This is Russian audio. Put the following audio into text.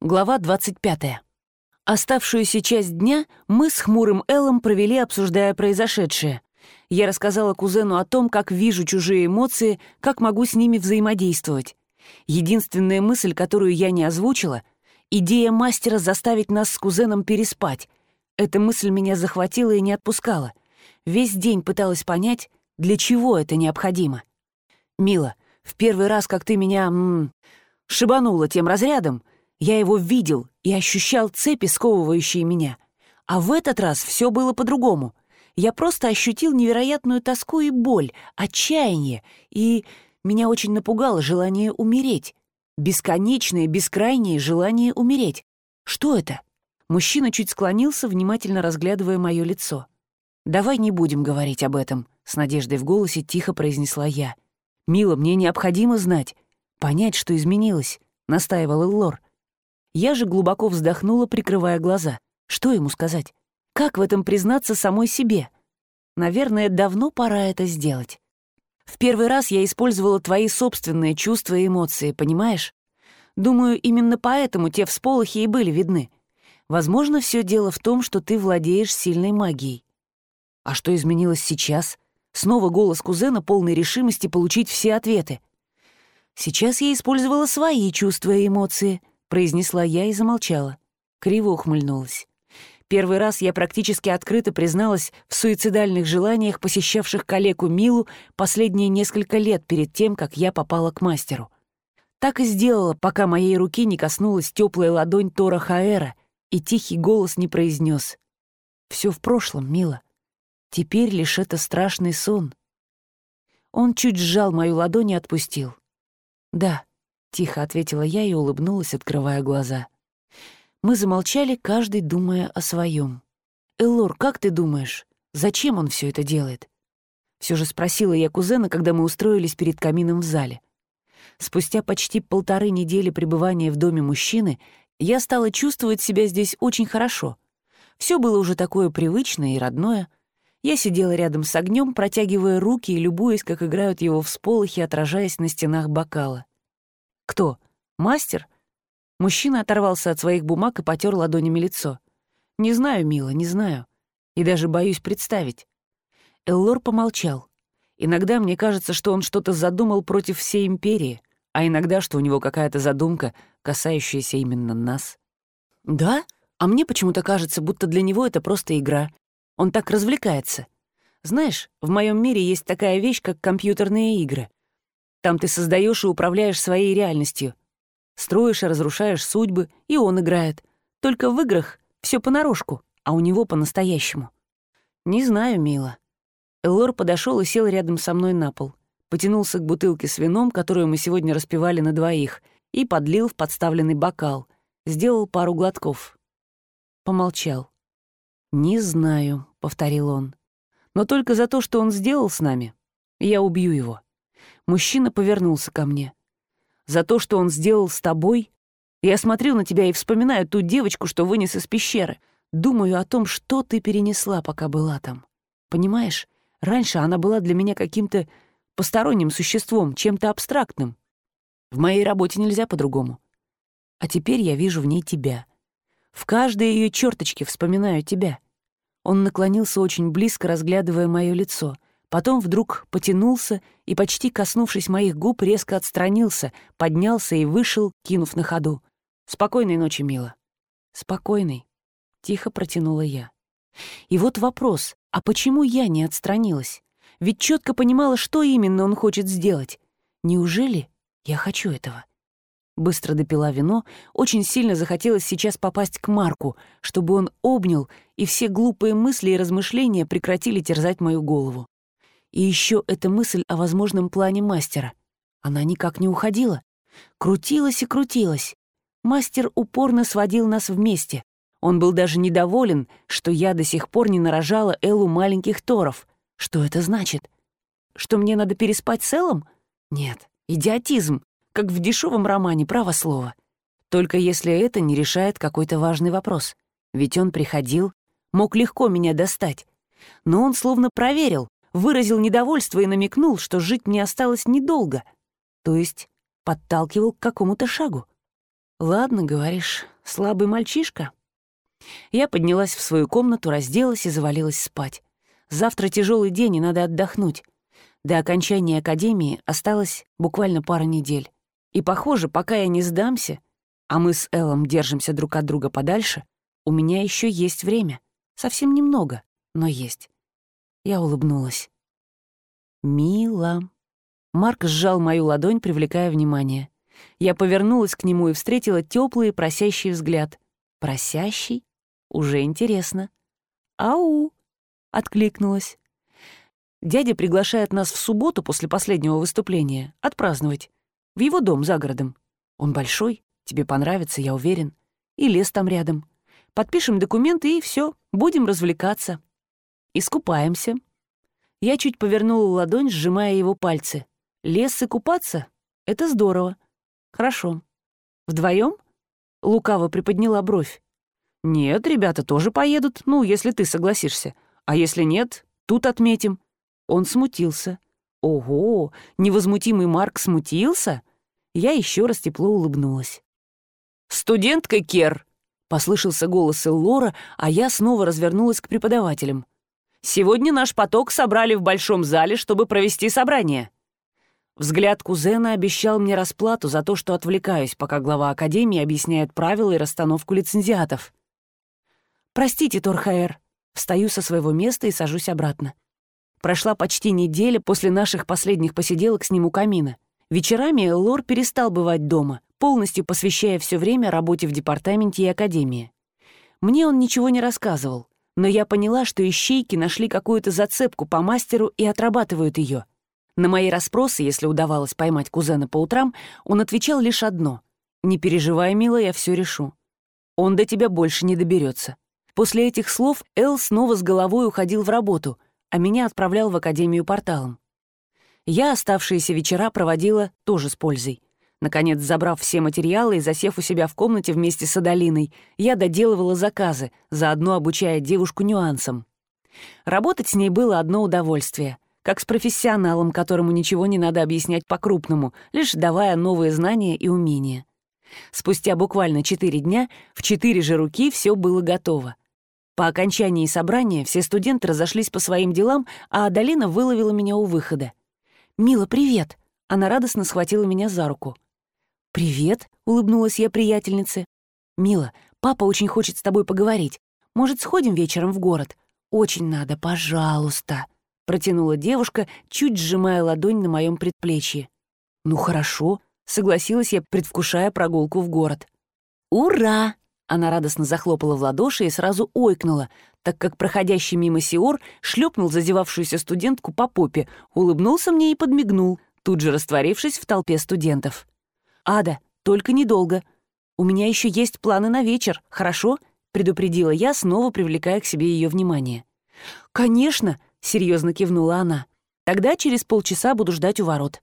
Глава 25. Оставшуюся часть дня мы с хмурым Эллом провели, обсуждая произошедшее. Я рассказала кузену о том, как вижу чужие эмоции, как могу с ними взаимодействовать. Единственная мысль, которую я не озвучила — идея мастера заставить нас с кузеном переспать. Эта мысль меня захватила и не отпускала. Весь день пыталась понять, для чего это необходимо. «Мила, в первый раз, как ты меня м -м, шибанула тем разрядом, я его видел и ощущал цепи, сковывающие меня. А в этот раз все было по-другому. Я просто ощутил невероятную тоску и боль, отчаяние, и меня очень напугало желание умереть. Бесконечное, бескрайнее желание умереть. Что это? Мужчина чуть склонился, внимательно разглядывая мое лицо. «Давай не будем говорить об этом», — с надеждой в голосе тихо произнесла я. «Мила, мне необходимо знать, понять, что изменилось», — настаивал Эллор. Я же глубоко вздохнула, прикрывая глаза. Что ему сказать? Как в этом признаться самой себе? Наверное, давно пора это сделать. В первый раз я использовала твои собственные чувства и эмоции, понимаешь? Думаю, именно поэтому те всполохи и были видны. Возможно, все дело в том, что ты владеешь сильной магией. А что изменилось сейчас? Снова голос кузена, полной решимости получить все ответы. Сейчас я использовала свои чувства и эмоции —— произнесла я и замолчала. Криво ухмыльнулась. Первый раз я практически открыто призналась в суицидальных желаниях, посещавших коллегу Милу последние несколько лет перед тем, как я попала к мастеру. Так и сделала, пока моей руки не коснулась теплая ладонь Тора Хаэра, и тихий голос не произнес: «Все в прошлом, Мила. Теперь лишь это страшный сон». Он чуть сжал мою ладонь и отпустил. «Да, — тихо ответила я и улыбнулась, открывая глаза. Мы замолчали, каждый думая о своем. «Эллор, как ты думаешь, зачем он все это делает?» Все же спросила я кузена, когда мы устроились перед камином в зале. Спустя почти полторы недели пребывания в доме мужчины я стала чувствовать себя здесь очень хорошо. Все было уже такое привычное и родное. Я сидела рядом с огнем, протягивая руки и любуясь, как играют его всполохи, отражаясь на стенах бокала. «Кто? Мастер?» Мужчина оторвался от своих бумаг и потер ладонями лицо. «Не знаю, мила, не знаю. И даже боюсь представить». Эллор помолчал. «Иногда мне кажется, что он что-то задумал против всей империи, а иногда, что у него какая-то задумка, касающаяся именно нас». «Да? А мне почему-то кажется, будто для него это просто игра. Он так развлекается. Знаешь, в моем мире есть такая вещь, как компьютерные игры. Там ты создаешь и управляешь своей реальностью. Строишь и разрушаешь судьбы, и он играет. Только в играх все понарошку, а у него по-настоящему. Не знаю, мила. Эллор подошел и сел рядом со мной на пол. Потянулся к бутылке с вином, которую мы сегодня распивали на двоих, и подлил в подставленный бокал. Сделал пару глотков. Помолчал. «Не знаю», — повторил он. «Но только за то, что он сделал с нами, я убью его». Мужчина повернулся ко мне. «За то, что он сделал с тобой? Я смотрю на тебя и вспоминаю ту девочку, что вынес из пещеры. Думаю о том, что ты перенесла, пока была там. Понимаешь, раньше она была для меня каким-то посторонним существом, чем-то абстрактным. В моей работе нельзя по-другому. А теперь я вижу в ней тебя. В каждой ее черточке вспоминаю тебя». Он наклонился очень близко, разглядывая мое лицо — Потом вдруг потянулся и, почти коснувшись моих губ, резко отстранился, поднялся и вышел, кинув на ходу. «Спокойной ночи, мила». «Спокойной», — тихо протянула я. И вот вопрос, а почему я не отстранилась? Ведь четко понимала, что именно он хочет сделать. Неужели я хочу этого? Быстро допила вино, очень сильно захотелось сейчас попасть к Марку, чтобы он обнял, и все глупые мысли и размышления прекратили терзать мою голову. И еще эта мысль о возможном плане мастера. Она никак не уходила. Крутилась и крутилась. Мастер упорно сводил нас вместе. Он был даже недоволен, что я до сих пор не нарожала Эллу маленьких торов. Что это значит? Что мне надо переспать с? Нет, идиотизм, как в дешевом романе, право слово. Только если это не решает какой-то важный вопрос. Ведь он приходил, мог легко меня достать. Но он словно проверил, выразил недовольство и намекнул, что жить мне осталось недолго, то есть подталкивал к какому-то шагу. «Ладно, говоришь, слабый мальчишка». Я поднялась в свою комнату, разделась и завалилась спать. Завтра тяжелый день, и надо отдохнуть. До окончания академии осталось буквально пара недель. И, похоже, пока я не сдамся, а мы с Эллом держимся друг от друга подальше, у меня еще есть время. Совсем немного, но есть. Я улыбнулась. «Мило». Марк сжал мою ладонь, привлекая внимание. Я повернулась к нему и встретила теплый просящий взгляд. «Просящий? Уже интересно». «Ау!» — откликнулась. «Дядя приглашает нас в субботу после последнего выступления отпраздновать. В его дом за городом. Он большой, тебе понравится, я уверен. И лес там рядом. Подпишем документы и все, будем развлекаться. Искупаемся». Я чуть повернула ладонь, сжимая его пальцы. Лес и купаться — это здорово. Хорошо. Вдвоем? Лукаво приподняла бровь. Нет, ребята тоже поедут, ну, если ты согласишься. А если нет, тут отметим. Он смутился. Ого, невозмутимый Марк смутился? Я еще раз тепло улыбнулась. «Студентка Кер!» — послышался голос Эллора, а я снова развернулась к преподавателям. «Сегодня наш поток собрали в большом зале, чтобы провести собрание». Взгляд кузена обещал мне расплату за то, что отвлекаюсь, пока глава Академии объясняет правила и расстановку лицензиатов. «Простите, Торхаэр». Встаю со своего места и сажусь обратно. Прошла почти неделя после наших последних посиделок с ним у камина. Вечерами Лор перестал бывать дома, полностью посвящая все время работе в департаменте и академии. Мне он ничего не рассказывал, но я поняла, что ищейки нашли какую-то зацепку по мастеру и отрабатывают ее — на мои расспросы, если удавалось поймать кузена по утрам, он отвечал лишь одно. «Не переживай, милая, я все решу. Он до тебя больше не доберется. После этих слов Эл снова с головой уходил в работу, а меня отправлял в Академию порталом. Я оставшиеся вечера проводила тоже с пользой. Наконец, забрав все материалы и засев у себя в комнате вместе с Адалиной, я доделывала заказы, заодно обучая девушку нюансам. Работать с ней было одно удовольствие — как с профессионалом, которому ничего не надо объяснять по-крупному, лишь давая новые знания и умения. Спустя буквально четыре дня в четыре же руки все было готово. По окончании собрания все студенты разошлись по своим делам, а Адалина выловила меня у выхода. «Мила, привет!» Она радостно схватила меня за руку. «Привет!» — улыбнулась я приятельнице. «Мила, папа очень хочет с тобой поговорить. Может, сходим вечером в город? Очень надо, пожалуйста!» протянула девушка, чуть сжимая ладонь на моем предплечье. «Ну хорошо», — согласилась я, предвкушая прогулку в город. «Ура!» — она радостно захлопала в ладоши и сразу ойкнула, так как проходящий мимо Сиор шлепнул зазевавшуюся студентку по попе, улыбнулся мне и подмигнул, тут же растворившись в толпе студентов. «Ада, только недолго. У меня еще есть планы на вечер, хорошо?» — предупредила я, снова привлекая к себе ее внимание. «Конечно!» — серьезно кивнула она. «Тогда через полчаса буду ждать у ворот».